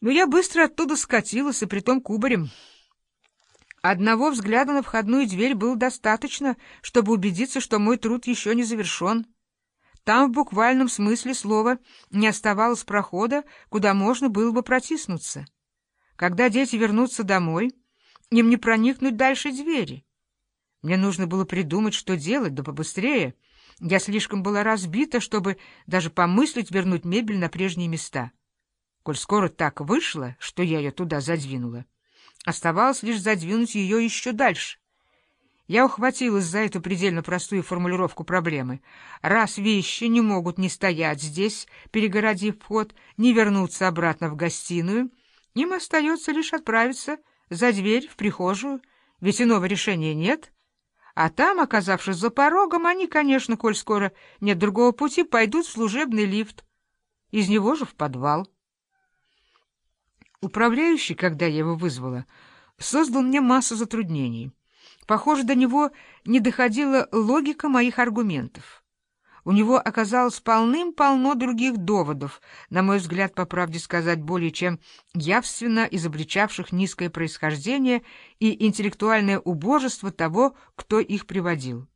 Но я быстро оттуда скатилась, и притом кубарем. Одного взгляда на входную дверь было достаточно, чтобы убедиться, что мой труд еще не завершен. Там в буквальном смысле слова не оставалось прохода, куда можно было бы протиснуться. Когда дети вернутся домой, им не проникнуть дальше двери. Мне нужно было придумать, что делать, да побыстрее. Я слишком была разбита, чтобы даже помыслить вернуть мебель на прежние места. Коль скоро так вышло, что я ее туда задвинула, оставалось лишь задвинуть ее еще дальше. Я ухватилась за эту предельно простую формулировку проблемы. Раз вещи не могут не стоять здесь, перегородив вход, не вернуться обратно в гостиную, им остается лишь отправиться за дверь в прихожую, ведь иного решения нет — а там, оказавшись за порогом, они, конечно, коль скоро нет другого пути, пойдут в служебный лифт. Из него же в подвал. Управляющий, когда я его вызвала, создал мне массу затруднений. Похоже, до него не доходила логика моих аргументов. У него оказалось полным-полно других доводов, на мой взгляд, по правде сказать, более чем явственно изобличавших низкое происхождение и интеллектуальное убожество того, кто их приводил.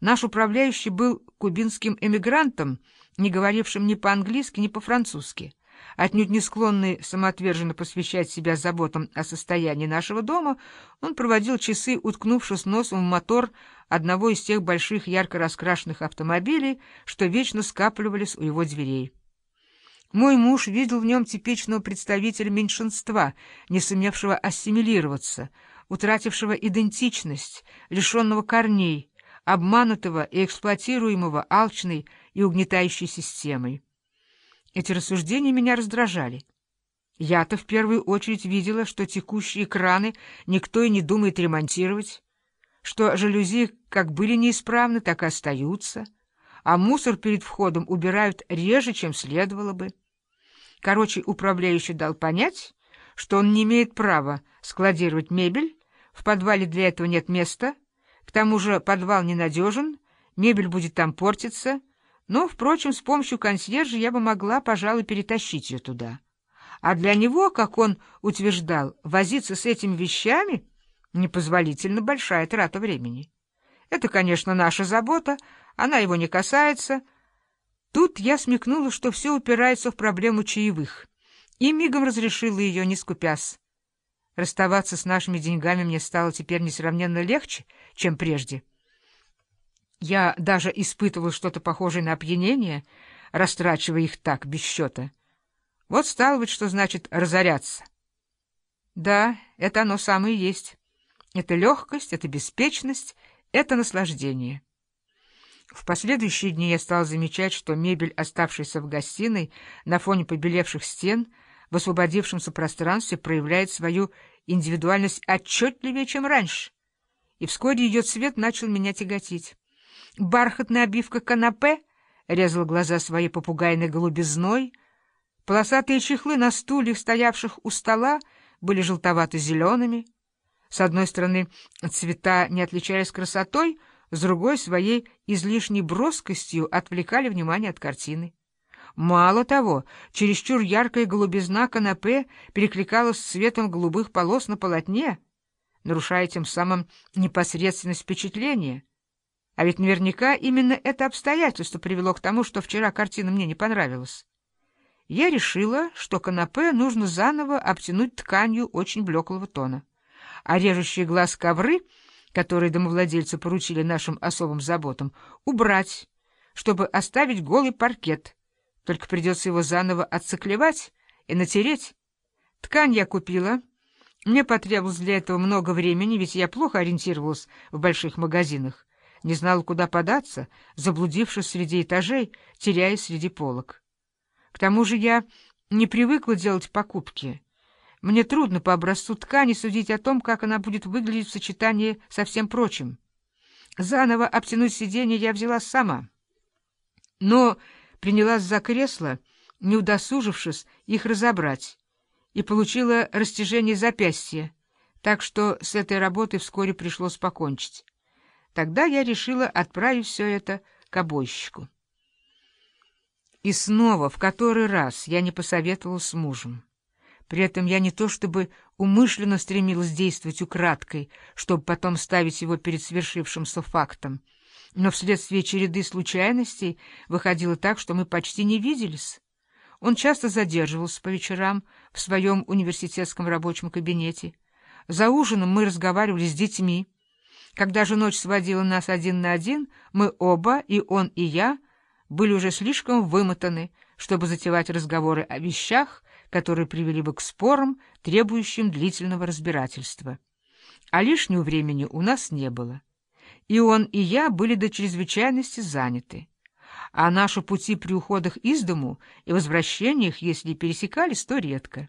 Наш управляющий был кубинским эмигрантом, не говорившим ни по-английски, ни по-французски отнюдь не склонный самоотверженно посвящать себя заботам о состоянии нашего дома, он проводил часы, уткнувшись носом в мотор одного из тех больших ярко раскрашенных автомобилей, что вечно скапливались у его дверей. Мой муж видел в нем типичного представителя меньшинства, не сумевшего ассимилироваться, утратившего идентичность, лишенного корней, обманутого и эксплуатируемого алчной и угнетающей системой. Эти рассуждения меня раздражали. Я-то в первую очередь видела, что текущие краны никто и не думает ремонтировать, что жалюзи как были неисправны, так и остаются, а мусор перед входом убирают реже, чем следовало бы. Короче, управляющий дал понять, что он не имеет права складировать мебель, в подвале для этого нет места, к тому же подвал ненадежен, мебель будет там портиться — но, впрочем, с помощью консьержа я бы могла, пожалуй, перетащить ее туда. А для него, как он утверждал, возиться с этими вещами — непозволительно большая трата времени. Это, конечно, наша забота, она его не касается. Тут я смекнула, что все упирается в проблему чаевых, и мигом разрешила ее, не скупясь. Расставаться с нашими деньгами мне стало теперь несравненно легче, чем прежде. Я даже испытывал что-то похожее на опьянение, растрачивая их так, без счета. Вот стало быть, что значит разоряться. Да, это оно самое есть. Это легкость, это беспечность, это наслаждение. В последующие дни я стал замечать, что мебель, оставшаяся в гостиной, на фоне побелевших стен, в освободившемся пространстве проявляет свою индивидуальность отчетливее, чем раньше. И вскоре ее цвет начал меня тяготить. Бархатная обивка канапе резала глаза своей попугайной голубизной. Полосатые чехлы на стульях, стоявших у стола, были желтовато-зелеными. С одной стороны, цвета не отличались красотой, с другой — своей излишней броскостью отвлекали внимание от картины. Мало того, чересчур яркая голубизна канапе перекликалась с цветом голубых полос на полотне, нарушая тем самым непосредственность впечатления — а ведь наверняка именно это обстоятельство привело к тому, что вчера картина мне не понравилась. Я решила, что канапе нужно заново обтянуть тканью очень блеклого тона, а режущие глаз ковры, которые домовладельцы поручили нашим особым заботам, убрать, чтобы оставить голый паркет. Только придется его заново отциклевать и натереть. Ткань я купила. Мне потребовалось для этого много времени, ведь я плохо ориентировалась в больших магазинах не знал, куда податься, заблудившись среди этажей, теряясь среди полок. К тому же я не привыкла делать покупки. Мне трудно по образцу ткани судить о том, как она будет выглядеть в сочетании со всем прочим. Заново обтянуть сиденье я взяла сама. Но принялась за кресло, не удосужившись их разобрать, и получила растяжение запястья, так что с этой работой вскоре пришлось покончить. Тогда я решила отправить все это к обойщику. И снова, в который раз, я не посоветовала с мужем. При этом я не то чтобы умышленно стремилась действовать украдкой, чтобы потом ставить его перед свершившимся фактом, но вследствие череды случайностей выходило так, что мы почти не виделись. Он часто задерживался по вечерам в своем университетском рабочем кабинете. За ужином мы разговаривали с детьми. Когда же ночь сводила нас один на один, мы оба, и он, и я, были уже слишком вымотаны, чтобы затевать разговоры о вещах, которые привели бы к спорам, требующим длительного разбирательства. А лишнего времени у нас не было. И он, и я были до чрезвычайности заняты. А наши пути при уходах из дому и возвращениях, если пересекались, то редко.